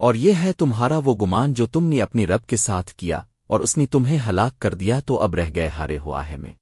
اور یہ ہے تمہارا وہ گمان جو تم نے اپنی رب کے ساتھ کیا اور اس نے تمہیں ہلاک کر دیا تو اب رہ گئے ہارے ہوا ہے میں۔